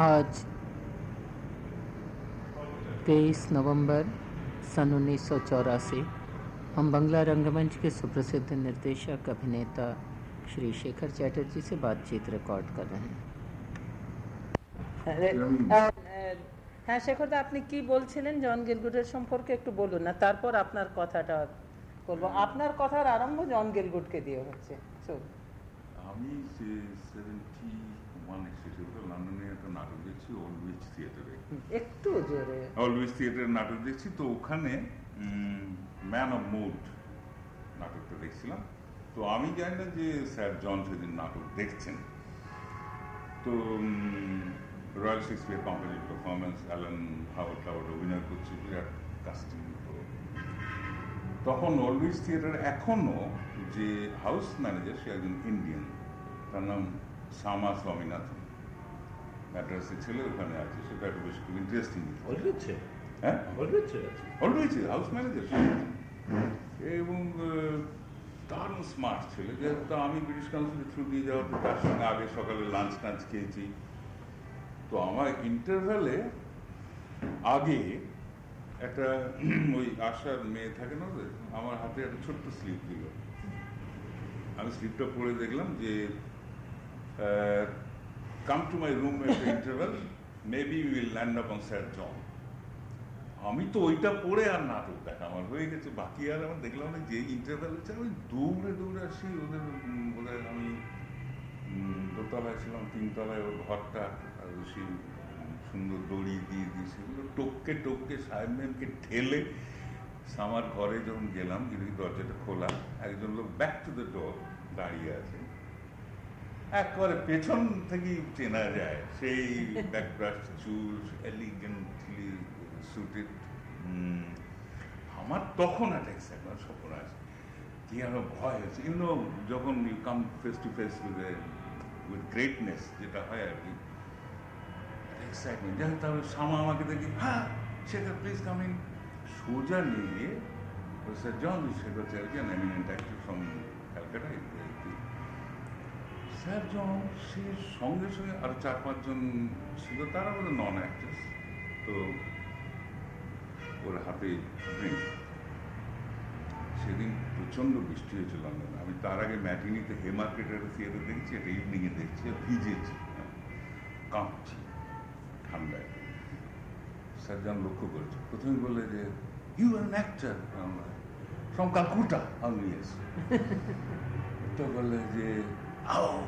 आज 23 नवंबर सन उन्नीस हम बंगला रंगमंच के सुप्रसिद्ध निर्देशक अभिनेता श्री शेखर चैटर्जी से बातचीत रिकॉर्ड कर रहे हैं হ্যাঁ শেখরদা আপনি কি বলছিলেন জন গিলগুডের সম্পর্কে একটু বলুন না তারপর আপনার কথাটা বলবো আপনার কথার আরম্ভ জন গিলগুডকে দিয়ে হচ্ছে আমি লন্ডনে একটা নাটক দেখছি থিয়েটারে একটু জোরে। নাটক দেখছি তো ওখানে ম্যান অফ মুড নাটকটা দেখছিলাম। তো আমি জানি না যে স্যার জন সেদিন নাটক দেখছেন। তো রয়্যাল শেক্সপিয়ার কোম্পানির পারফরমেন্স অ্যালান হাওয়ার্ড টাওয়ার্ড অভিনয় করছে বিরাট কাস্টিং তো। তখন অলওয়েজ থিয়েটার এখনও যে হাউস ম্যানেজার সে একজন ইন্ডিয়ান তার নাম শ্যামা স্বামীনাথন। ম্যাড্রাসের ছেলে ওখানে আছে সেটা একটা বেশ খুব ইন্টারেস্টিং হ্যাঁ? অলওয়েজ হাউস ম্যানেজার এবং দারুণ স্মার্ট ছেলে যেহেতু আমি ব্রিটিশ কাউন্সিলের থ্রু দিয়ে যাওয়াতে তার সঙ্গে আগে সকালে লাঞ্চ টাঞ্চ খেয়েছি। তো আমার ইন্টারভ্যালে আগে একটা ওই আশার মেয়ে থাকে না আমার হাতে একটা ছোট্ট স্লিপ দিল। আমি স্লিপটা পড়ে দেখলাম যে কাম টু মাই রুম একটা interval maybe will land up on sir John আমি তো ওইটা পড়ে আর নাটক দেখা। আমার হয়ে গেছে। বাকি আর আমার দেখলাম না যে ইন্টারভেল হচ্ছে, আমি দৌড়ে দৌড়ে আসি ওদের বোধ আমি দোতলায় ছিলাম, তিনতলায় ওর ঘরটা, আর সেই সুন্দর দড়ি দিয়ে দিয়ে সেগুলো টোককে টোককে সাহেব ম্যামকে ঠেলে আমার ঘরে যখন গেলাম যদি দরজাটা খোলা। একজন লোক ব্যাক টু দ্য ডোর দাঁড়িয়ে আছে। একবারে পেছন থেকেই চেনা যায়। সেই ব্যাকব্রাশ চুল এলিগেন্টলি সুটেড আমার তখন একটা এক্সাইটমেন্ট স্বপ্ন আছে। কি আমার ভয় হয়েছে ইউনো যখন you come face to face with greatness যেটা হয় আর কি এক্সাইটমেন্ট যাই তাহলে সামা আমাকে দেখি হ্যাঁ সেটা প্লিজ কাম সোজা নিয়ে sir John Shekhar Chatterjee eminent actor from Calcutta sir John সে সঙ্গে সঙ্গে আর চার পাঁচজন ছিল, তারা বোধ নন অ্যাক্ট্রেস তো ওর হাতে ড্রিঙ্ক সেদিন প্রচণ্ড বৃষ্টি হয়েছিল লন্ডনে। আমি তার আগে ম্যাটিনিতে হে মার্কেটের থিয়েটার দেখছি এটা ইভিনিংয়ে দেখছি ভিজেছি কাঁপছি, ঠান্ডায়। স্যারজন লক্ষ্য করেছে। প্রথমে বললে যে you are actor from Calcutta আমি তো বললে যে Oh,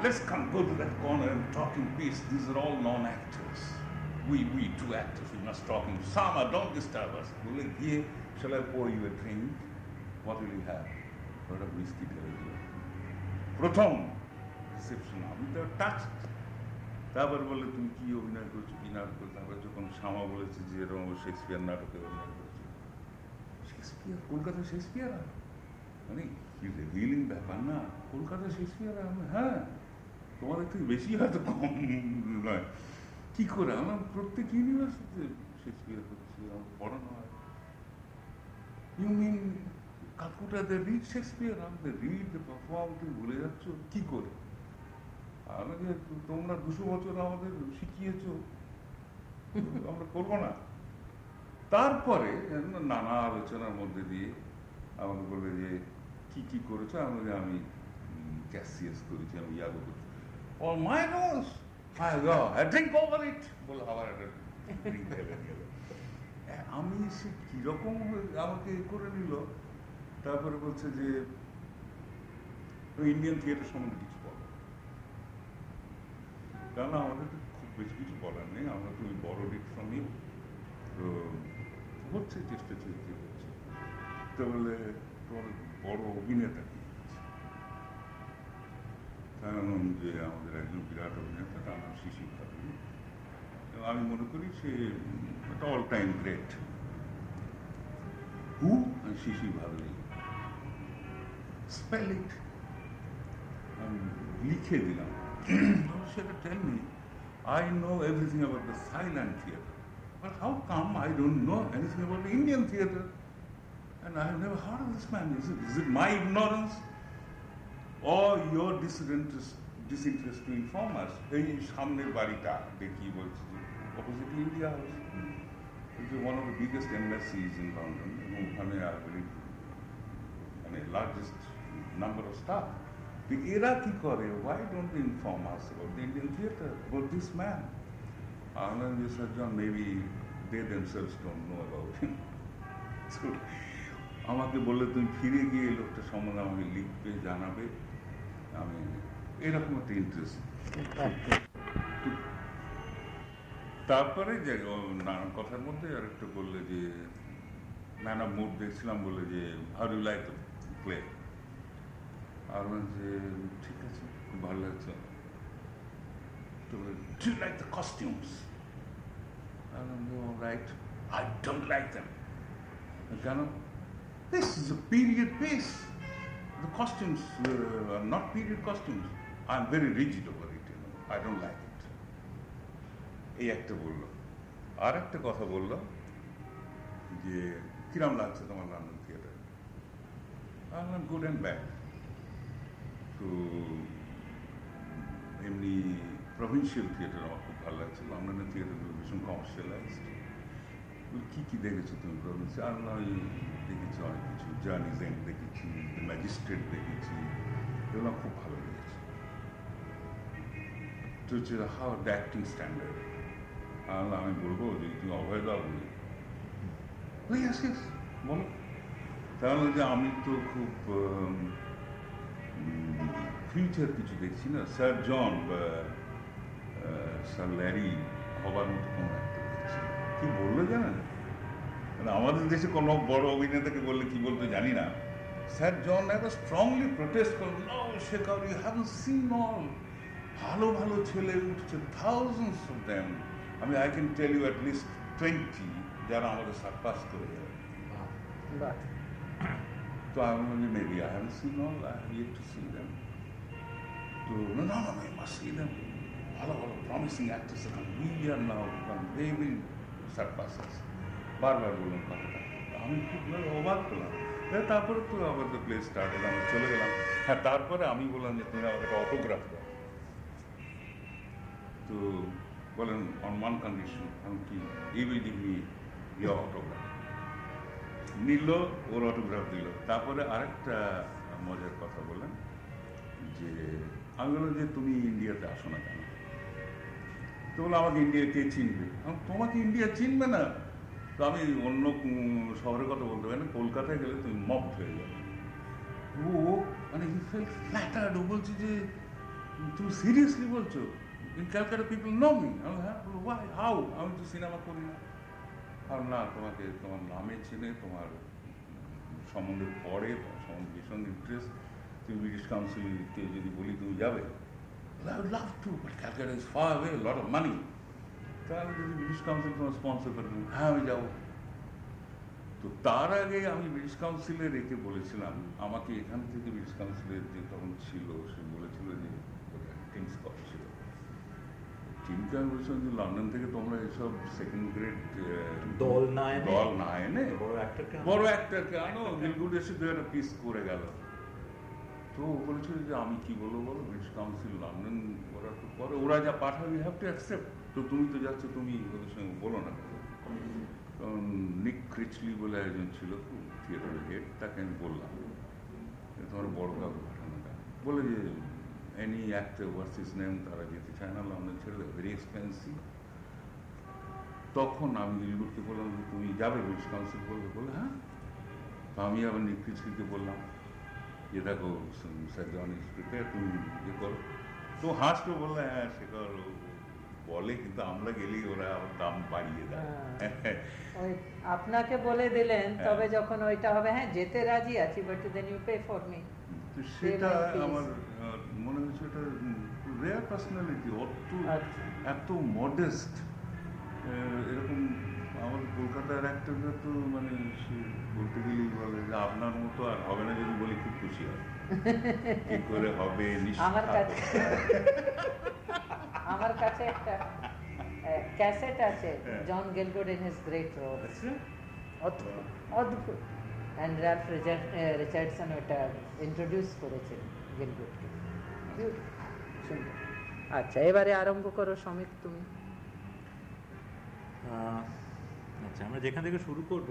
let's come go to that corner and talk in peace. These are all non-actors. We, we two actors, we must talk in Sama, don't disturb us. বলে গিয়ে shall I pour you a drink? What will you have? ওটা whiskey ঢেলে দিল প্রথম reception আমি তো touch তারপর বলে তুমি কি অভিনয় করছ কি নাটক করছ তারপর যখন শ্যামা বলেছে যে এরকম শেক্সপিয়ার নাটকে অভিনয় করেছে শেক্সপিয়ার কলকাতা শেক্সপিয়ার মানে কি রিভিলিং ব্যাপার না কলকাতা শেক্সপিয়ার হ্যাঁ তোমাদের থেকে বেশি হয়তো কম নয়। কি করে? আমার প্রত্যেক ইউনিভার্সিটিতে শেক্সপিয়ার হচ্ছে, আমার পড়ানো হয়। ইউ মিন কাকুটাতে রিড শেক্সপিয়ার আমাদের রিড পারফর্ম তুমি ভুলে যাচ্ছ, কি করে? আমাকে তোমরা দুশো বছর আমাদের শিখিয়েছ। আমরা করব না। তারপরে নানা আলোচনার মধ্যে দিয়ে আমাকে বলবে যে কি কি করেছ? আমাকে আমি ক্যাসিয়াস করেছি, আমি ইয়াগো করছি। ও my nose my god drink over it বলে আবার একটা আমি সে কীরকম আমাকে করে নিল, তারপরে বলছে যে ইন্ডিয়ান থিয়েটার সম্বন্ধে কিছু বলো। কারণ আমাদের তো খুব বেশি কিছু বলার নেই, আমরা তুমি বড় ডিট ফ্রম ইউ তো, হচ্ছে, চেষ্টা চলছে হচ্ছে তো বলে, তোমার বড় অভিনেতা কি কারণ যে আমাদের একজন বিরাট অভিনেতা তার নাম শিশি ভাদুরী আমি মনে করি সে একটা অল টাইম গ্রেট হু শিশি ভাদুরী স্পেল ইট আমি লিখে দিলাম সেটা tell me I know everything about the silent theatre. But how come I don't know anything about the Indian theatre? And I have never heard of this man. Is it, is it my ignorance? Or your disinterest, disinterest to inform us. এই সামনের বাড়িটা দেখি বলছি যে opposite India House one of the biggest embassies in London এবং ওখানে আর very মানে লার্জেস্ট নাম্বার অফ স্টাফ তো এরা কি করে? Why don't inform us about the Indian theatre about this man Anand Sajjan maybe they themselves don't know about him আমাকে বললে তুমি ফিরে গিয়ে লোকটা সম্বন্ধে আমাকে লিখবে, জানাবে। আমি এরকম একটা ইন্টারেস্ট তারপরে যে ও নানান কথার মধ্যে আর একটা বললে যে, নানা মুড দেখছিলাম বলে যে হাউ ইউ লাইক প্লে আর যে, ঠিক আছে, খুব ভালো লাগছে। তো like the costumes right I don't like them কেন? This is a period piece. The costumes uh, are not period costumes. I'm very rigid over it. You know. I don't like it. এই একটা বলল আর একটা কথা বলল যে কিরম লাগছে তোমার লন্ডন থিয়েটার আমার গুড অ্যান্ড ব্যাড তো এমনি প্রভিন্সিয়াল থিয়েটার আমার খুব ভালো লাগছে লন্ডনের থিয়েটারগুলো ভীষণ কমার্শিয়ালাইজড কি কি দেখেছ তুমি প্রভিন্সিয়াল আর নয় দেখেছি অনেক কিছু এন্ড দেখেছি ম্যাজিস্ট্রেট দেখেছি, এগুলো খুব ভালো লেগেছে তো হচ্ছে দ্য অ্যাক্টিং স্ট্যান্ডার্ড আমি বলব যে তুমি অভয় দাও বলি। ইয়েস বলো। তাহলে যে আমি তো খুব ফিউচার কিছু দেখছি না। স্যার জন বা স্যার ল্যারি হবার মতো কোনো কি বলল জানেন? মানে আমাদের দেশে কোনো বড় অভিনেতাকে বললে কি বলতো জানি না। স্যার জন একবার স্ট্রংলি প্রোটেস্ট করল no Shekhar you have seen all ভালো ভালো ছেলে উঠছে থাউজেন্ডস অফ দ্যাম আমি I can tell you at least twenty যারা আমাদের সারপাস করে যাবে। তো আমি বলি maybe I have seen all I have yet to see them তো না না না মাস্ট সি দ্যাম ভালো ভালো প্রমিসিং অ্যাক্টর্স এখন we are now they will surpasses. বারবার বলুন কথাটা। আমি খুব অবাক করলাম তারপরে তো আবার দ্য প্লে স্টার্ট এলাম চলে গেলাম। হ্যাঁ তারপরে আমি বললাম যে তুমি আমাকে অটোগ্রাফ দাও। তো বলেন অন ওয়ান কন্ডিশন আমি কি? He will give me your autograph নিল, ওর অটোগ্রাফ দিল। তারপরে আরেকটা মজার কথা বললেন যে আমি বললাম যে তুমি ইন্ডিয়াতে আসো না কেন? তো বলল আমাকে ইন্ডিয়া কে চিনবে? তোমাকে ইন্ডিয়া চিনবে না? তো আমি অন্য শহরের কথা বলতে পারি না, কলকাতায় গেলে তুমি মব হয়ে যাবে। ও মানে হি ফেল ফ্ল্যাটার্ড ও বলছে যে, তুমি সিরিয়াসলি বলছো? In Calcutta people know me আমি হ্যাঁ বলো ওয়াই হাউ আমি তো সিনেমা করি না। আর না, তোমাকে, তোমার নামে চেনে, তোমার সম্বন্ধে পড়ে, তোমার সম্বন্ধে ভীষণ ইন্টারেস্ট তুমি ব্রিটিশ কাউন্সিলকে যদি বলি, তুমি যাবে? I would love to, but Calcutta is far away, a lot of money. তাহলে যদি ব্রিটিশ কাউন্সিল তোমার স্পন্সর করে দেবে হ্যাঁ আমি যাব তো তার আগে আমি ব্রিটিশ কাউন্সিলে রেখে বলেছিলাম আমাকে এখান থেকে ব্রিটিশ কাউন্সিলের যে তখন ছিল সে বলেছিল যে কিংস কপ ছিল টিমকে আমি বলেছিলাম যে লন্ডন থেকে তোমরা এসব সেকেন্ড গ্রেড দল না এনে? দল না এনে। বড় অ্যাক্টরকে আনো গিলগুড এসে দু একটা পিস করে গেল তো বলেছিল যে আমি কি বলব বলো? ব্রিটিশ কাউন্সিল লন্ডন ওরা তো পরে ওরা যা পাঠাবে হ্যাভ টু অ্যাকসেপ্ট তো তুমি তো যাচ্ছ, তুমি ওদের সঙ্গে বলো না। কারণ নিক ক্রিচলি বলে একজন ছিল থিয়েটারের হেড তাকে আমি বললাম। তোমার বড় কাউকে পাঠানো বলে যে এনি অ্যাক্টর ভার্সিস নেম তারা যেতে চায় না, লন্ডন ছেড়ে দেবে। ভেরি এক্সপেন্সিভ তখন আমি গিলগুডকে বললাম যে, তুমি যাবে ব্রিটিশ কাউন্সিল বলবে। বলে হ্যাঁ। তো আমি আবার নিক ক্রিচলিকে বললাম। যে দেখো স্যার জন ইজ প্রিপেয়ার তুমি ইয়ে করো তো হাসতে বললে হ্যাঁ সে করো বলে কিন্তু আমরা গেলেই ওরা আবার দাম বাড়িয়ে দেয় ওই আপনাকে বলে দিলেন হ্যাঁ। তবে যখন ওইটা হবে হ্যাঁ যেতে রাজি আছি but then you pay for me তো সেটা Payment fees. আমার আহ, মনে হয়েছে এটা রেয়ার পার্সোনালিটি অত আচ্ছা। এত মডেস্ট এরকম আমার কলকাতার অ্যাক্টররা তো মানে সে বলতে গেলেই বলে যে আপনার মতো আর হবে না যদি বলি খুব খুশি হয়। কি করে হবে? আমার কাছে আমার কাছে একটা ক্যাসেট আছে হ্যাঁ। John Gielgud in his great role আচ্ছা অদ্ভুত। অদ্ভুত অ্যান্ড র্যালফ রিচার্ডসন ওটা ইন্ট্রোডিউস করেছে গেলগুডকে সুন্দর আচ্ছা এবারে আরম্ভ করো শ্রমিক তুমি। আহ, আচ্ছা আমরা যেখান থেকে শুরু করব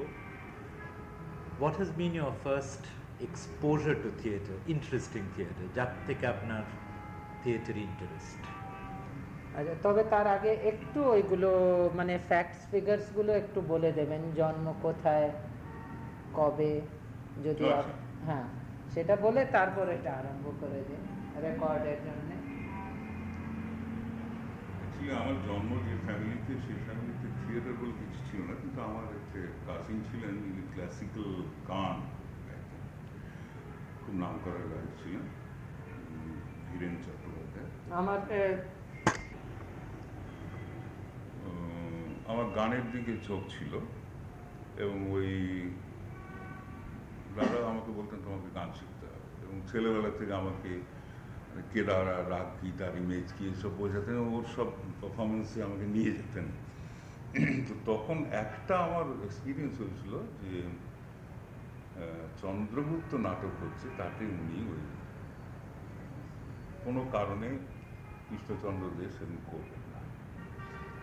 what has been your first exposure to theatre interesting theatre যার থেকে আপনার থিয়েটার ইন্টারেস্ট আচ্ছা তবে তার আগে একটু ওইগুলো মানে ফ্যাক্টস ফিগার্সগুলো একটু বলে দেবেন জন্ম কোথায় কবে যদি। হ্যাঁ সেটা বলে তারপর এটা আরম্ভ করে দিন রেকর্ডের জন্য আমার জন্ম যে ফ্যামিলিতে সেই ফ্যামিলিতে থিয়েটার বলে কিছু ছিল না কিন্তু আমার একটা কাজিন ছিলেন যিনি ক্লাসিক্যাল গান। খুব নাম করা গায়ক ছিলেন হীরেন চট্টোপাধ্যায় আমার গানের দিকে চোখ ছিল এবং ওই দাদা আমাকে বলতেন তোমাকে গান শিখতে হবে এবং ছেলেবেলা থেকে আমাকে কেদারা রাগ গীতার ইমেজ কি এসব বোঝাতেন ওর সব পারফরমেন্সে আমাকে নিয়ে যেতেন তখন একটা আমার এক্সপিরিয়েন্স হয়েছিল যে চন্দ্রগুপ্ত নাটক হচ্ছে তাতে উনি ওই কোনো কারণে কৃষ্ণচন্দ্র দে সেদিন করবেন না।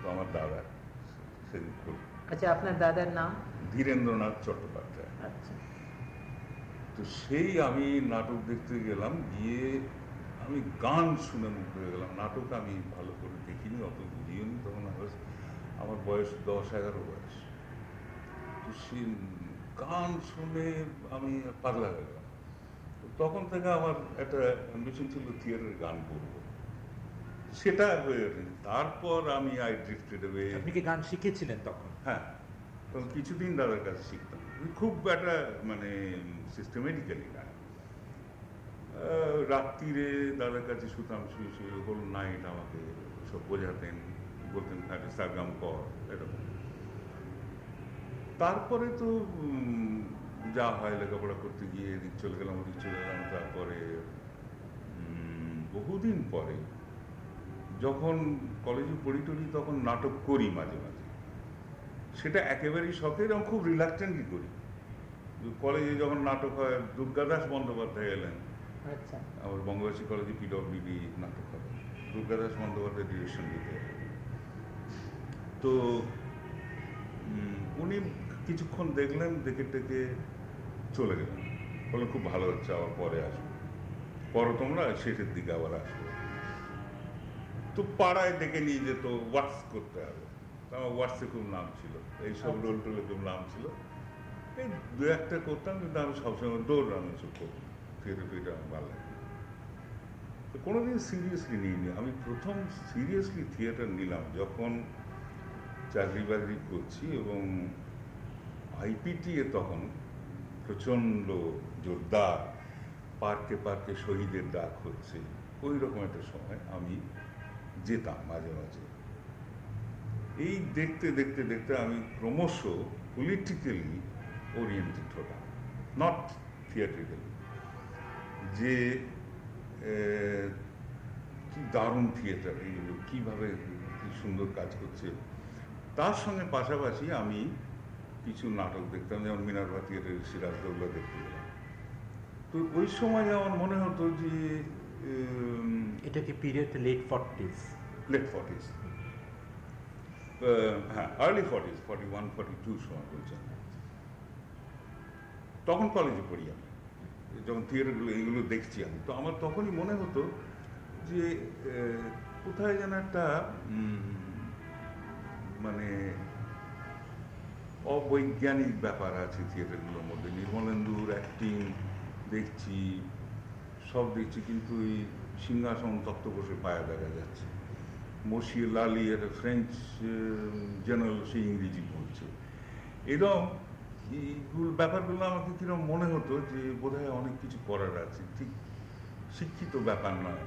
তো আমার দাদা সেদিন করবেন আচ্ছা আপনার দাদার নাম? ধীরেন্দ্রনাথ চট্টোপাধ্যায়। আচ্ছা। তো সেই আমি নাটক দেখতে গেলাম গিয়ে আমি গান শুনে মুগ্ধ হয়ে গেলাম। নাটক আমি ভালো করে দেখিনি অত বুঝিও নি তখন আমার আমার বয়স দশ এগারো বয়স। তো সে গান শুনে আমি পাগলা হয়ে গেলাম। তো তখন থেকে আমার একটা অ্যাম্বিশন ছিল থিয়েটারের গান করব। সেটা হয়ে ওঠেনি তারপর আমি আই ড্রিফটেড অ্যাওয়ে আপনি কি গান শিখেছিলেন তখন? হ্যাঁ। তখন কিছুদিন দাদার কাছে শিখতাম। খুব একটা মানে সিস্টেমেটিক্যালি গান রাত্রিরে দাদার কাছে শুতাম শুয়ে শুয়ে হোল নাইট আমাকে সব বোঝাতেন। বলতেন একটা সারগাম কর এরকম। তারপরে তো যা হয় লেখাপড়া করতে গিয়ে এদিক চলে গেলাম ওদিক চলে গেলাম তারপরে বহুদিন পরে যখন কলেজে পড়ি টড়ি তখন নাটক করি মাঝে মাঝে। সেটা একেবারেই শখের এবং খুব রিলাক্টেন্টলি করি। কলেজে যখন নাটক হয় দুর্গাদাস বন্দ্যোপাধ্যায় এলেন। আচ্ছা। আমার বঙ্গবাসী কলেজে পিডব্লিউডি নাটক হবে। দুর্গাদাস বন্দ্যোপাধ্যায় ডিরেকশন দিতে তো উনি কিছুক্ষণ দেখলেন দেখে টেকে চলে গেলেন। বললেন খুব ভালো হচ্ছে আবার পরে আসব। পরে তোমরা শেষের দিকে আবার আসব। তো পাড়ায় ডেকে নিয়ে যেত ওয়াটস করতে হবে। আমার ওয়াটসে খুব নাম ছিল। এইসব আচ্ছা। রোল টোলে খুব নাম ছিল। এই দু একটা করতাম কিন্তু আমি সবসময় দৌড় রান এসব করতাম। থিয়েটার ফিয়েটার আমার ভালো লাগে তো কোনোদিন সিরিয়াসলি নিইনি। আমি প্রথম সিরিয়াসলি থিয়েটার নিলাম যখন চাকরি বাকরি করছি এবং আইপিটিএ তখন প্রচণ্ড জোরদার, পার্কে পার্কে শহীদের ডাক হচ্ছে ওই রকম একটা সময় আমি যেতাম মাঝে মাঝে। এই দেখতে দেখতে দেখতে আমি ক্রমশ পলিটিক্যালি ওরিয়েন্টেড হলাম নট থিয়েট্রিক্যালি যে কি দারুণ থিয়েটার এইগুলো কীভাবে কি সুন্দর কাজ করছে তার সঙ্গে পাশাপাশি আমি কিছু নাটক দেখতাম যেমন মিনারভা থিয়েটারের সিরাজদৌল্লা দেখতে গেলাম। তো ওই সময় আমার মনে হতো যে এটা কি period late forties late forties হ্যাঁ early forties forty one forty two সময় বলছেন। তখন কলেজে পড়ি আমি। যখন থিয়েটারগুলো এইগুলো দেখছি আমি। তো আমার তখনই মনে হতো যে কোথায় যেন একটা মানে অবৈজ্ঞানিক ব্যাপার আছে থিয়েটারগুলোর মধ্যে। নির্মলেন্দুর অ্যাক্টিং দেখছি, সব দেখছি, কিন্তু এই সিংহাসন তত্ত্ব বসে পায়া দেখা যাচ্ছে। মসিয়ে লালি একটা ফ্রেঞ্চ জেনারেল সে ইংরেজি বলছে। এরকম এইগুলো ব্যাপারগুলো আমাকে কীরকম মনে হতো যে বোধহয় অনেক কিছু করার আছে। ঠিক শিক্ষিত ব্যাপার নয়।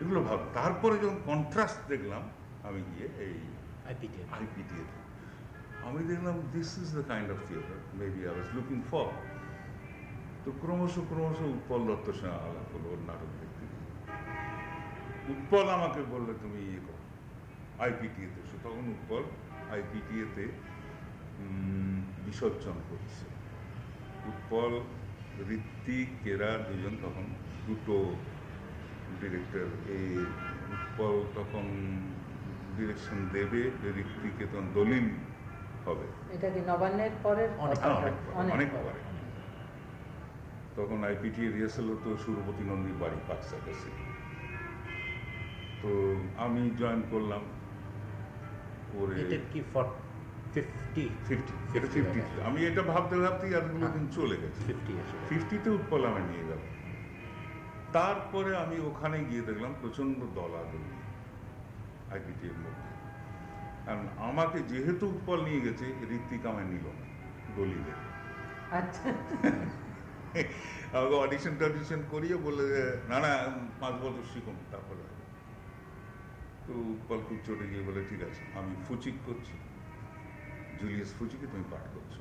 এগুলো ভাব, তারপরে যখন কন্ট্রাস্ট দেখলাম, আমি গিয়ে এই আইপিটি আইপিটিএতে আমি দেখলাম this is the kind of theatre maybe I was looking for তো ক্রমশ ক্রমশ উৎপল দত্তর সঙ্গে আলাপ হলো ওর নাটক দেখতে। উৎপল আমাকে বলল তুমি ইয়ে করো আইপিটিএতে তখন উৎপল আইপিটিএতে বিসর্জন করছে। উৎপল ঋত্বিক কেরা দুজন তখন দুটো ডিরেক্টর এই উৎপল তখন ডিরেকশন দেবে যে ঋত্বিকে তখন দলিল হবে। এটা কি নবান্নের পরের অনেক- পরে। তখন আইপিটি রিহার্সাল হতো সুরপতি নন্দীর বাড়ি পার্ক সার্কাসে তো আমি জয়েন করলাম। করে কি ফিফটি ফিফটি এটা ফিফটি আমি এটা ভাবতে ভাবতেই এতগুলো দিন চলে গেছে। ফিফটিতে উৎপল আমি নিয়ে গেল। তারপরে আমি ওখানে গিয়ে দেখলাম প্রচণ্ড দলাদলি। আইপিটির মধ্যে। কারণ আমাকে যেহেতু উৎপল নিয়ে গেছে ঋত্বিক আমায় নিল না দলিলে আচ্ছা। আমাকে অডিশন টডিশন করিয়ে বলে যে, না না পাঁচ বছর শিখুন তারপরে তো উৎপল খুব চটে গিয়ে বলে ঠিক আছে আমি ফুচিক করছি। জুলিয়াস ফুচিকে তুমি পাঠ করছ।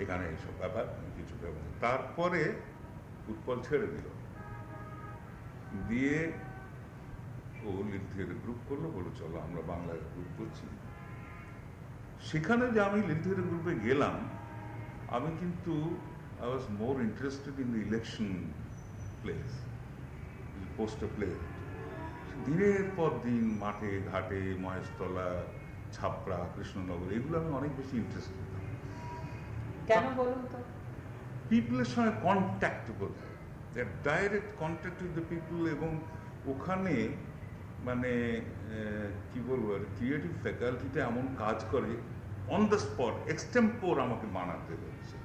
এখানে এইসব ব্যাপার কিছু না। তারপরে উৎপল ছেড়ে দিল। দিয়ে ও লিল থিয়েটার গ্রুপ করল বলে চলো আমরা বাংলা গ্রুপ করছি। সেখানে যে আমি লিল থিয়েটার গ্রুপে গেলাম আমি কিন্তু I was more interested in the election place poster play দিনের পর দিন মাঠে ঘাটে মহেশতলা ছাপড়া কৃষ্ণনগর এগুলো আমি অনেক বেশি ইন্টারেস্টেড কেন বলুন তো? পিপলের সঙ্গে কন্ট্যাক্ট বোধ হয় direct contact with the people এবং ওখানে মানে কি বলব আর ক্রিয়েটিভ ফ্যাকাল্টিটা এমন কাজ করে অন দ্য স্পট এক্সটেম্পোর আমাকে বানাতে হচ্ছে।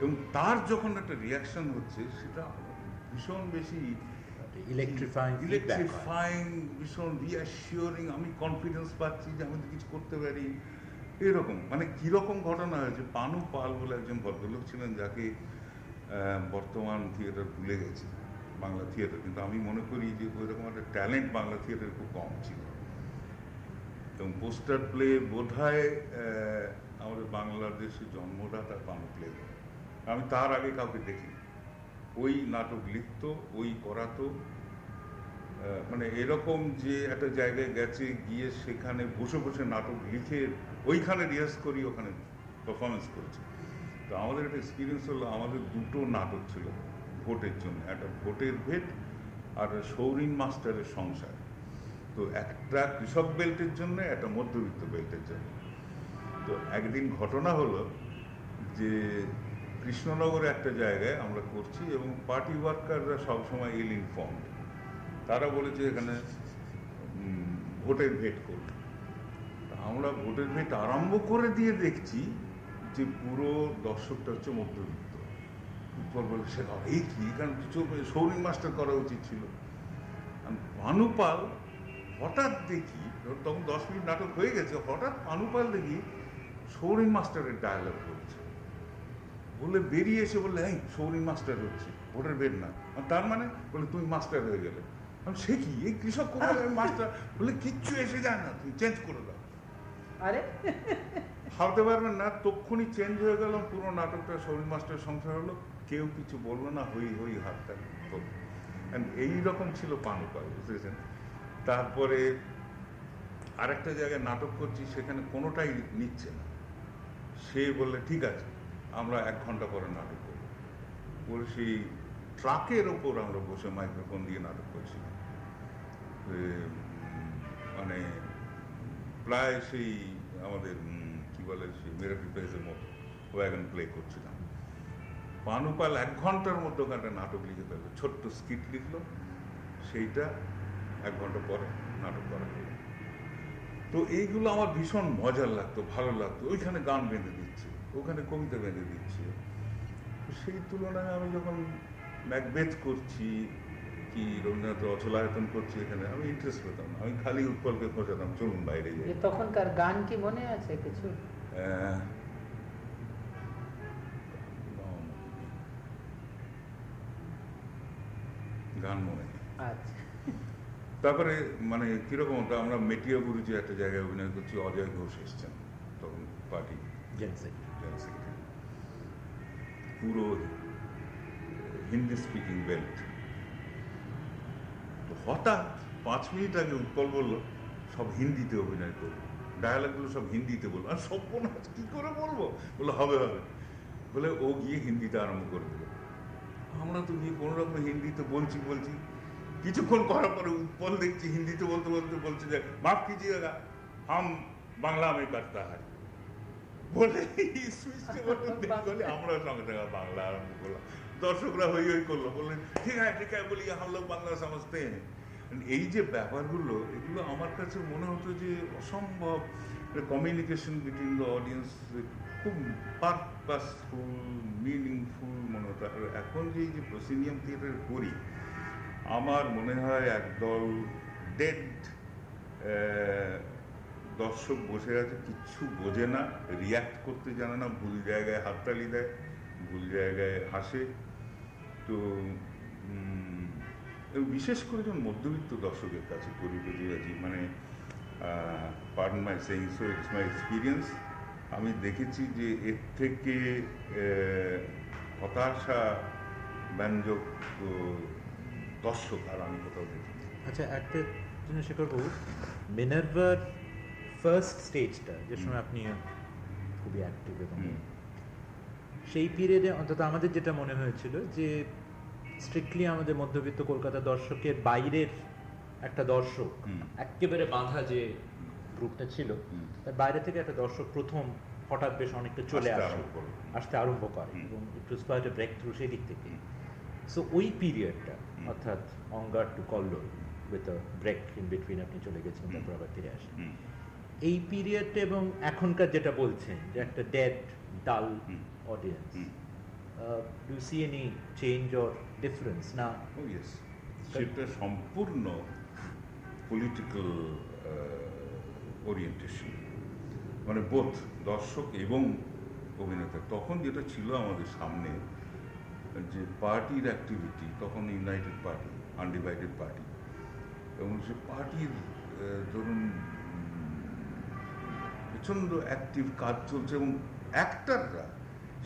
এবং তার যখন একটা রিয়াকশন হচ্ছে সেটা ভীষণ বেশি ইলেকট্রিফাইং ইলেকট্রিফাইং ভীষণ রিঅ্যাসিওরিং আমি কনফিডেন্স পাচ্ছি যে আমি কিছু করতে পারি। এরকম মানে কীরকম ঘটনা হয়েছে পানু পাল বলে একজন ভদ্রলোক ছিলেন যাকে বর্তমান থিয়েটার ভুলে গেছে। বাংলা থিয়েটার কিন্তু আমি মনে করি যে ওইরকম একটা ট্যালেন্ট বাংলা থিয়েটার খুব কম ছিল। এবং পোস্টার প্লে বোধ হয় আমাদের বাংলাদেশে জন্মদাতা বাংলা প্লে আমি তার আগে কাউকে দেখিনি। ওই নাটক লিখতো, ওই করাতো। মানে এরকম যে একটা জায়গায় গেছে, গিয়ে সেখানে বসে বসে নাটক লিখে ওইখানে রিহার্স করি, ওখানে পারফরমেন্স করেছে। তো আমাদের একটা এক্সপিরিয়েন্স হলো, আমাদের দুটো নাটক ছিল। ভোটের জন্য একটা ভোটের ভেট আর সৌরিন মাস্টারের সংসার। তো একটা কৃষক বেল্টের জন্য, একটা মধ্যবিত্ত বেল্টের জন্য। তো একদিন ঘটনা হলো যে কৃষ্ণনগরে একটা জায়গায় আমরা করছি এবং পার্টি ওয়ার্কাররা সবসময় এল ইনফর্ম তারা বলেছে এখানে ভোটের ভেট করব আমরা ভোটের ভেট আরম্ভ করে দিয়ে দেখছি যে পুরো দর্শকটা হচ্ছে মধ্যবিত্ত। বলে সে এই কি? এখানে সৌরিন মাস্টার করা উচিত ছিল। ভানুপাল হঠাৎ দেখি তখন দশ মিনিট নাটক হয়ে গেছে হঠাৎ ভানুপাল দেখি সৌরিন মাস্টারের ডায়ালগ করছে বলে বেরিয়ে এসে বললে হ্যাঁ সৌরিন মাস্টার হচ্ছে ভোটের বেড না। আর তার মানে বলে তুমি মাস্টার হয়ে গেলে। আমি সে কি? এই কৃষক মাস্টার? বলে কিচ্ছু এসে যায় না তুমি চেঞ্জ করে দাও। আরে। ভাবতে পারবেন না তক্ষুনি চেঞ্জ হয়ে গেল পুরো নাটকটা সৌরিন মাস্টার সংসার হলো। কেউ কিছু বলল না, হই হই, হাতটা এই রকম ছিল পানুপাল বুঝতেছেন তারপরে আরেকটা জায়গায় নাটক করছি, সেখানে কোনোটাই নিচ্ছে না। সে বললে, ঠিক আছে, আমরা এক ঘণ্টা পরে নাটক করব। বলে সেই ট্রাকের ওপর আমরা বসে মাইক্রোফোন দিয়ে নাটক করছিলাম মানে প্রায় সেই আমাদের কি বলে, সেই মেরাকি প্লেসের মতো ওয়াগন প্লে করছিলাম পানুপাল এক ঘণ্টার মধ্যে ওখানে একটা নাটক লিখে ফেলল ছোট্ট স্কিট লিখলো সেইটা এক ঘণ্টা পরে নাটক করা হলো তো এইগুলো আমার ভীষণ মজার লাগতো ভালো লাগতো। ওইখানে গান বেঁধে দিচ্ছে ওখানে কবিতা বেঁধে দিচ্ছে। তো সেই তুলনায় আমি যখন ম্যাকবেথ করছি কি রবীন্দ্রনাথ অচলায়তন করছি এখানে আমি ইন্টারেস্ট পেতাম না। আমি খালি উৎপলকে খোঁজাতাম চলুন বাইরে যাই। তখনকার গান কি মনে আছে কিছু? গান মনে আচ্ছা। তারপরে মানে কীরকম ওটা আমরা মেটিয়াপুরি যে একটা জায়গায় অভিনয় করছি অজয় ঘোষ এসছেন তখন পার্টি। পুরো হিন্দি স্পিকিং বেল্ট তো হঠাৎ পাঁচ মিনিট আগে উৎপল বলল সব হিন্দিতে অভিনয় করব ডায়ালগুলো সব হিন্দিতে বলব আর সব কি করে বলব? বলে হবে হবে। বলে ও গিয়ে হিন্দিতে আরম্ভ করে দিল। আমরা তো কোনো রকম হিন্দিতে বলছি বলছি। কিছুক্ষণ করার পরে উৎপল দেখছি হিন্দিতে বলতে বলতে বলছে যে, মাফ কিজিয়েগা হাম বাংলা মে করতা হয় বলে আমরা সঙ্গে সঙ্গে বাংলা আরম্ভ করলাম। দর্শকরা হই হই করল, বললেন, ঠিক আছে ঠিক আছে, বলি, হাম বাংলা সমঝতে হ্যাঁ এই যে ব্যাপারগুলো, এগুলো আমার কাছে মনে হতো যে অসম্ভব। কমিউনিকেশন বিটুইন দ্য অডিয়েন্স খুব পারপাসফুল মিনিংফুল মনে হতো। আর এখন যে যে প্রসিনিয়াম থিয়েটার করি, আমার মনে হয় একদল ডেড দর্শক বসে আছে, কিচ্ছু বোঝে না রিয়াক্ট করতে জানে না, ভুল জায়গায় হাততালি দেয়, ভুল জায়গায় হাসে। তো বিশেষ করে যখন মধ্যবিত্ত দর্শকের কাছে করি বুঝিয়াছি মানে pirn my saying so it's my experience আমি দেখেছি যে এর থেকে হতাশা ব্যঞ্জক দর্শক আর আমি কোথাও দেখি আচ্ছা একটা জিনিস শেখর বাবু মিনার্ভার ফার্স্ট স্টেজটা যে সময় আপনি খুবই অ্যাক্টিভ এবং সেই পিরিয়ডে অন্তত আমাদের যেটা মনে হয়েছিল যে স্ট্রিক্টলি আমাদের মধ্যবিত্ত কলকাতা দর্শকের বাইরের একটা দর্শক। একেবারে বাঁধা যে গ্রুপটা ছিল। তার বাইরে থেকে একটা দর্শক প্রথম হঠাৎ বেশ অনেকটা চলে আসে আসতে আরম্ভ করে এবং ইট ওয়াজ ব্রেক থ্রু সেই দিক থেকে সো ওই পিরিয়ডটা। অর্থাৎ Angar to Kallol with break in between আপনি চলে গেছেন। তারপর আবার ফিরে আসেন এই পিরিয়ডটা এবং এখনকার যেটা বলছেন যে একটা dead dull. Audience. Do see any change or difference না Oh. সেটা সম্পূর্ণ পলিটিক্যাল ওরিয়েন্টেশন মানে বোধ দর্শক এবং অভিনেতা। তখন যেটা ছিল আমাদের সামনে, যে পার্টির অ্যাক্টিভিটি তখন ইউনাইটেড পার্টি আনডিভাইডেড পার্টি এবং সে পার্টির ধরুন প্রচণ্ড অ্যাক্টিভ কাজ চলছে এবং অ্যাক্টাররা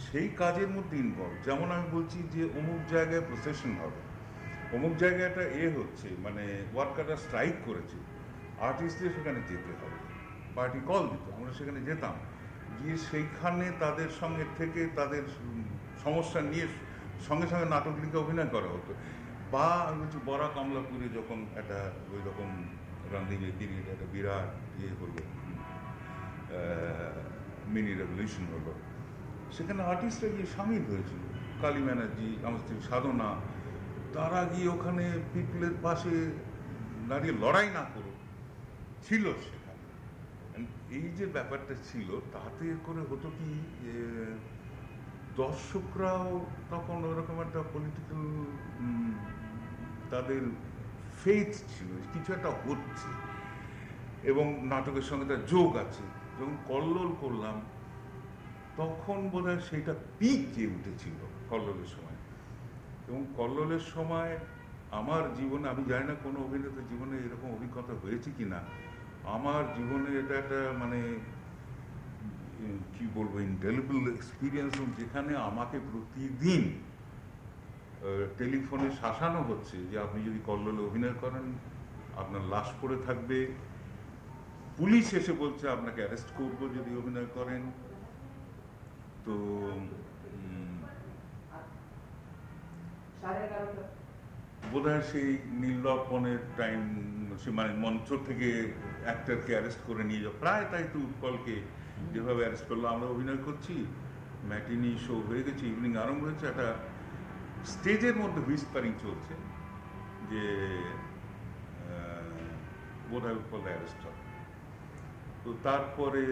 সেই কাজের মধ্যে ইনভলভ যেমন আমি বলছি যে অমুক জায়গায় প্রসেশন হবে। অমুক জায়গাটা এ হচ্ছে মানে ওয়ার্কাররা স্ট্রাইক করেছে। আর্টিস্টদের সেখানে যেতে হবে। পার্টি কল দিত, আমরা সেখানে যেতাম। গিয়ে সেইখানে তাদের সঙ্গে থেকে তাদের সমস্যা নিয়ে সঙ্গে সঙ্গে নাটক লিখে অভিনয় করা হতো। বা বলছি বরা কমলাপুরে যখন একটা ওই রকম রান্দিনী পিরিয়ড একটা বিরাট ইয়ে হলো মিনি রেভলিউশন হলো। সেখানে আর্টিস্টরা গিয়ে সামিল হয়েছিল। কালী ব্যানার্জি, আমার সাধনা, তারা গিয়ে ওখানে পিপলের পাশে দাঁড়িয়ে লড়াই না করো ছিল And এই যে ব্যাপারটা ছিল, তাতে করে হতো কি যে দর্শকরাও তখন ওরকম একটা পলিটিক্যাল তাদের ফেথ ছিল, কিছু একটা হচ্ছে। এবং নাটকের সঙ্গে তার যোগ আছে। যখন কল্লোল করলাম, তখন বোধহয় সেটা পিক যে উঠেছিল কল্লোলের সময়। এবং কল্লোলের সময় আমার জীবনে, আমি জানি না কোনো অভিনেতার জীবনে এরকম অভিজ্ঞতা হয়েছে কি না আমার জীবনে এটা একটা মানে কি বলব ইনডেলিবল এক্সপিরিয়েন্স যেখানে আমাকে প্রতিদিন টেলিফোনে শাসানো হচ্ছে যে আপনি যদি কল্লোলে অভিনয় করেন আপনার লাশ পড়ে থাকবে। পুলিশ এসে বলছে আপনাকে অ্যারেস্ট করব যদি অভিনয় করেন। তো উম, বোধহয় সেই নীলদর্পণের টাইম মানে মঞ্চ থেকে অ্যাক্টারকে অ্যারেস্ট করে নিয়ে যাও প্রায় তাই তো উৎপলকে যেভাবে অ্যারেস্ট করল। আমরা অভিনয় করছি। ম্যাটিনি শো হয়ে গেছে। ইভিনিং আরম্ভ হয়েছে। একটা স্টেজের মধ্যে হুইসপারিং চলছে যে আহ, বোধহয় উৎপল অ্যারেস্ট হবে। তো তারপরে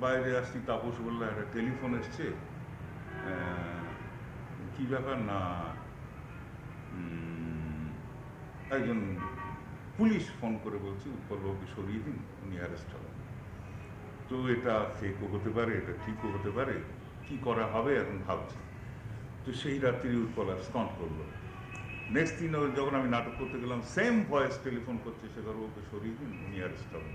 বাইরে আসছি। তাপস বলল একটা টেলিফোন এসছে। কি ব্যাপার? না। একজন পুলিশ ফোন করে বলছে উৎপলবাবুকে সরিয়ে দিন, উনি অ্যারেস্ট হবেন। তো এটা ফেকও হতে পারে, এটা ঠিকও হতে পারে, কি করা হবে এখন ভাবছি। তো সেই রাত্রি উৎপল আর অ্যাবসকন্ড করল। নেক্সট দিন যখন আমি নাটক করতে গেলাম সেম ভয়েস টেলিফোন করছে শেখরবাবুকে সরিয়ে দিন, উনি অ্যারেস্ট হবেন।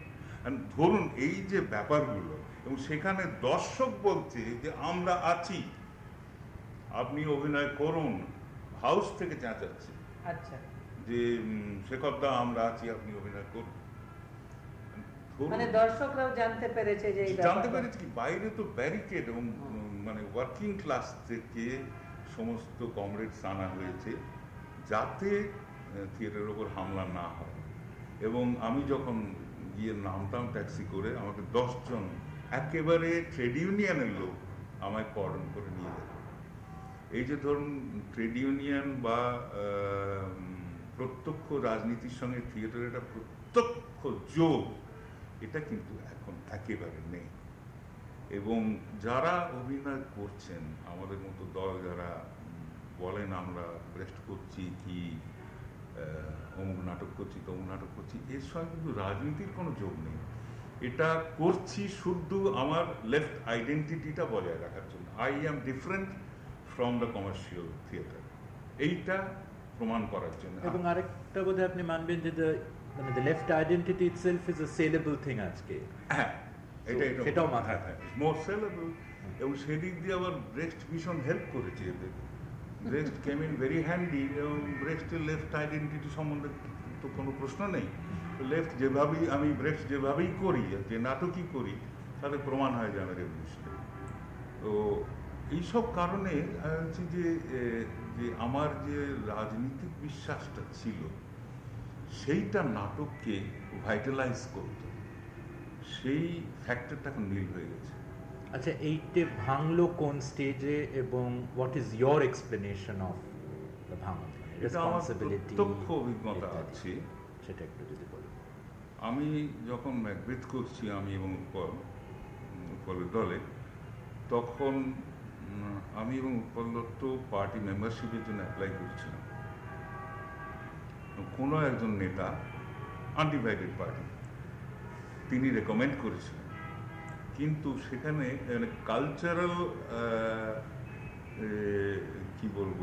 ধরুন এই যে ব্যাপারগুলো, এবং সেখানে দর্শক বলছে যে, আমরা আছি। আপনি অভিনয় করুন হাউস থেকে চেঁচাচ্ছে। আচ্ছা। যে শেখরদা আমরা আছি আপনি অভিনয় করুন। মানে দর্শকরাও জানতে পেরেছে যে জানতে ব্যাপারটা। কি বাইরে তো ব্যারিকেড এবং মানে ওয়ার্কিং ক্লাস থেকে সমস্ত কমরেডস আনা হয়েছে যাতে থিয়েটারের ওপর হামলা না হয়। এবং আমি যখন গিয়ে নামতাম ট্যাক্সি করে আমাকে দশজন একেবারে ট্রেড ইউনিয়নের লোক আমায় কর্ডন করে নিয়ে যেত এই যে ধরুন ট্রেড ইউনিয়ন বা প্রত্যক্ষ রাজনীতির সঙ্গে থিয়েটারের একটা প্রত্যক্ষ যোগ, এটা কিন্তু এখন একেবারে নেই। এবং যারা অভিনয় করছেন, আমাদের মতো দল যারা বলেন আমরা ব্রেস্ট করছি কি অমুক নাটক করছি, তমুক নাটক করছি এর সঙ্গে কিন্তু রাজনীতির কোনো যোগ নেই। এটা করছি শুধু আমার লেফট আইডেন্টিটিটা বজায় রাখার জন্য। I am different from the commercial theatre এইটা প্রমাণ করার জন্য। এবং আরেকটা বোধহয় আপনি মানবেন যে the- মানে the left identity itself is a saleable thing আজকে। হ্যাঁ এটা এটা সেটাও মাথায় হ্যাঁ মোর সেলেবল এবং সেদিক দিয়ে আবার ব্রেস্ট ভীষণ হেল্প করেছে এদের। Brecht came in very handy এবং ব্রেস্টের লেফট আইডেন্টিটি সম্বন্ধে তো কোনো প্রশ্ন নেই। লেফট যেভাবেই আমি ব্রেস্ট যেভাবেই করি যে নাটকই করি তাহলে প্রমাণ হয় যে আমি রেভলিউশনারি তো এইসব কারণে হচ্ছে যে যে আমার যে রাজনীতিক বিশ্বাসটা ছিল সেইটা নাটককে ভাইটালাইজ করতো। সেই ফ্যাক্টরটা এখন নীল হয়ে গেছে। আচ্ছা এইটে ভাঙলো কোন স্টেজে এবং what is your explanation of the ভাঙন? এটা আমার প্রত্যক্ষ অভিজ্ঞতা আছে। সেটা একটু যদি আমি যখন ম্যাকবেথ করছি আমি এবং উৎপল উৎপলের দলে তখন আমি এবং উৎপল দত্ত পার্টি মেম্বারশিপের জন্য অ্যাপ্লাই করেছিলাম। কোনো একজন নেতা আনডিভাইডেড পার্টি তিনি রেকমেন্ড করেছিলেন। কিন্তু সেখানে মানে কালচারাল কি বলব,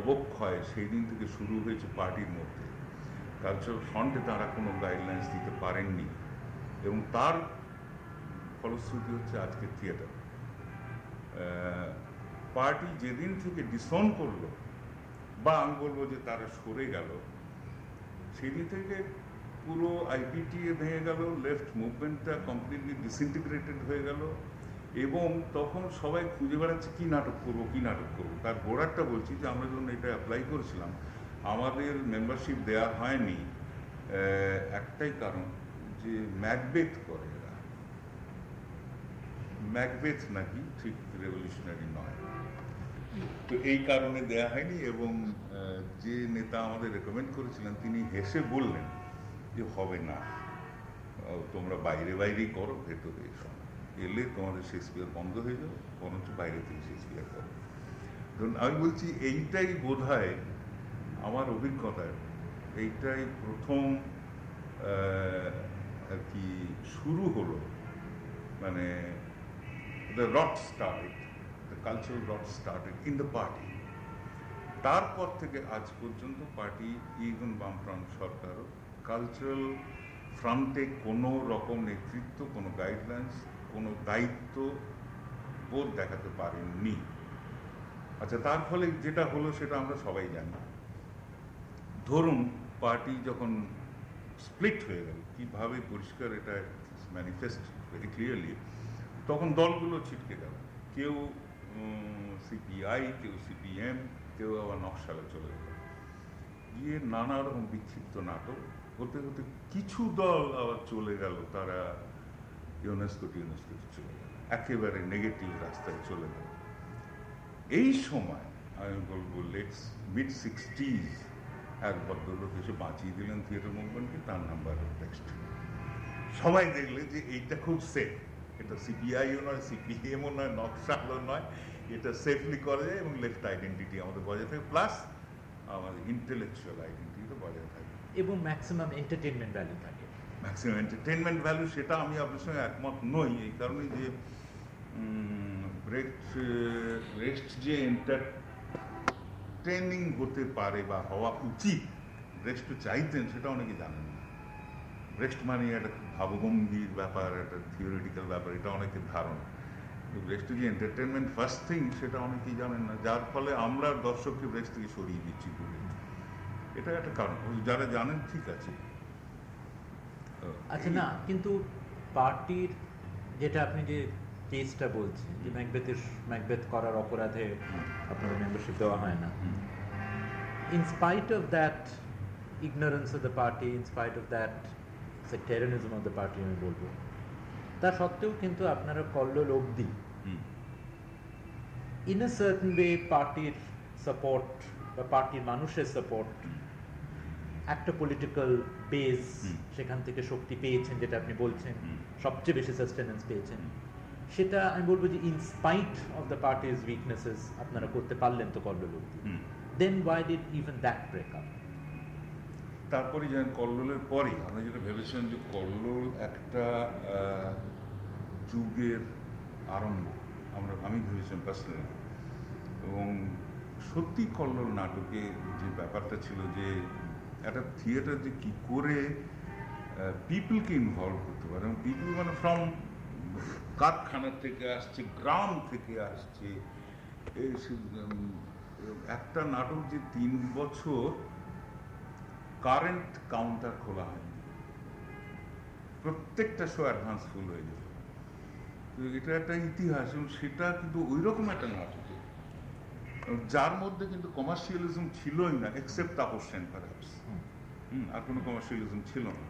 অবক্ষয় সেই দিন থেকে শুরু হয়েছে পার্টির মধ্যে। কালচারাল ফ্রন্টে তারা কোনো গাইডলাইন্স দিতে পারেননি। এবং তার ফলশ্রুতি হচ্ছে আজকের থিয়েটার পার্টি যেদিন থেকে ডিসন করল বা আমি বলব যে তারা সরে গেল, সেদিন থেকে পুরো আইপিটিএ ভেঙে গেল লেফট মুভমেন্টটা কমপ্লিটলি ডিসইন্টিগ্রেটেড হয়ে গেল এবং তখন সবাই খুঁজে বেড়াচ্ছে কী নাটক করব, কী নাটক করব। তার গোড়ারটা বলছি যে আমরা যখন এটা অ্যাপ্লাই করেছিলাম, আমাদের মেম্বারশিপ দেওয়া হয়নি একটাই কারণ যে ম্যাকবেথ করে। ম্যাকবেথ নাকি ঠিক রেভলিউশনারি নয়। তো এই কারণে দেয়া হয়নি এবং যে নেতা আমাদের রেকমেন্ড করেছিলেন, তিনি হেসে বললেন যে হবে না। তোমরা বাইরে বাইরেই করো, ভেতরে এসো। এলে তোমাদের শেক্সপিয়ার বন্ধ হয়ে যাবে, বরঞ্চ বাইরে থেকে শেক্সপিয়ার করো। ধরুন, আমি বলছি এইটাই বোধ আমার অভিজ্ঞতায় এইটাই প্রথম আর কি শুরু হলো। মানে the rot started the cultural rot started in the party তারপর থেকে আজ পর্যন্ত পার্টি ইভেন বামফ্রন্ট সরকারও কালচারাল ফ্রন্টে কোনো রকম নেতৃত্ব, কোনো গাইডলাইন্স কোনো দায়িত্ব বোধ দেখাতে পারেননি। আচ্ছা তার ফলে যেটা হলো সেটা আমরা সবাই জানি। ধরুন পার্টি যখন স্প্লিট হয়ে গেল, কীভাবে পরিষ্কার এটা ম্যানিফেস্ট ভেরি ক্লিয়ারলি তখন দলগুলো ছিটকে গেল। কেউ সিপিআই কেউ সিপিএম কেউ আবার নকশালে চলে গেল। গিয়ে নানা রকম বিক্ষিপ্ত নাটক। হতে হতে কিছু দল আবার চলে গেল। তারা ইউনেস্কো টিউনেস্কো চলে গেল। একেবারে নেগেটিভ রাস্তায় চলে গেল। এই সময় আমি বলব, লেটস, মিড সিক্সটিজ এক ভদ্রলোক এসে বাঁচিয়ে দিলেন থিয়েটার মুভমেন্টকে, তার নাম্বার নেক্সট সবাই দেখলে যে এইটা খুব সেফ এটা সিপিআইও নয় সিপিএমও নয় নকশালও নয় এটা সেফলি করা যায় এবং লেফট আইডেন্টিটি আমাদের বজায় থাকে প্লাস আমাদের ইন্টেলেকচুয়াল আইডেন্টিটিও বজায় থাকে। এবং ম্যাক্সিমাম এন্টারটেনমেন্ট ভ্যালু থাকে। ম্যাক্সিমাম এন্টারটেনমেন্ট ভ্যালু সেটা আমি আপনার সঙ্গে একমত নই এই কারণে যে ব্রেস্ট ব্রেস্ট যে এন্টারটেনিং হতে পারে বা হওয়া উচিত ব্রেস্ট চাইতেন সেটা অনেকে জানেন না। ব্রেস্ট মানে একটা ভাবগম্ভীর ব্যাপার একটা থিওরিটিক্যাল ব্যাপার এটা অনেকের ধারণা ব্রেস্ট যে এন্টারটেনমেন্ট ফার্স্ট থিং সেটা অনেকেই জানেন না যার ফলে আমরা দর্শককে ব্রেস্ট থেকে সরিয়ে দিচ্ছি দূরে এটা একটা কারণ যারা জানেন ঠিক আছে আচ্ছা না কিন্তু পার্টির যেটা আপনি যে কেসটা বলছেন যে ম্যাকবেথের ম্যাকবেথ করার অপরাধে আপনাদের মেম্বারশিপ দেওয়া হয় না in of that that ignorance of party party, of spite sectarianism of the party আমি বলব। তা সত্ত্বেও কিন্তু আপনারা কল্লোল অবধি ইন আ সার্টেন ওয়ে পার্টির সাপোর্ট বা পার্টির মানুষের সাপোর্ট একটা পলিটিক্যাল বেস সেখান থেকে শক্তি পেয়েছেন যেটা আপনি বলছেন সবচেয়ে বেশি সাস্টেনেন্স পেয়েছেন। সেটা আমি বলব যে in spite of the party's weaknesses আপনারা করতে পারলেন তো কল্লোল অবধি। হুম। Then why did even that break up তারপরে যেন কল্লোলের পরেই আমরা যেটা ভেবেছিলাম যে কল্লোল একটা যুগের আরম্ভ, আমরা, আমি ভেবেছিলাম পার্সোনালি এবং সত্যি কল্লোল নাটকে যে ব্যাপারটা ছিল যে একটা থিয়েটার যে কী করে পিপলকে ইনভলভ করতে পারে, এবং পিপল মানে ফ্রম কারখানা থেকে আসছে, গ্রাম থেকে আসছে একটা নাটক যে তিন বছর কারেন্ট কাউন্টার খোলা হয়নি প্রত্যেকটা শো অ্যাডভান্স ফুল হয়ে যেত তো এটা একটা ইতিহাস এবং সেটা কিন্তু ওই রকম একটা নাটক। যার মধ্যে কিন্তু কমার্শিয়ালিজম ছিলই না এক্সেপ্ট তাপস সেন পারহ্যাপস আর কোনো কমার্শিয়ালিজম ছিল না।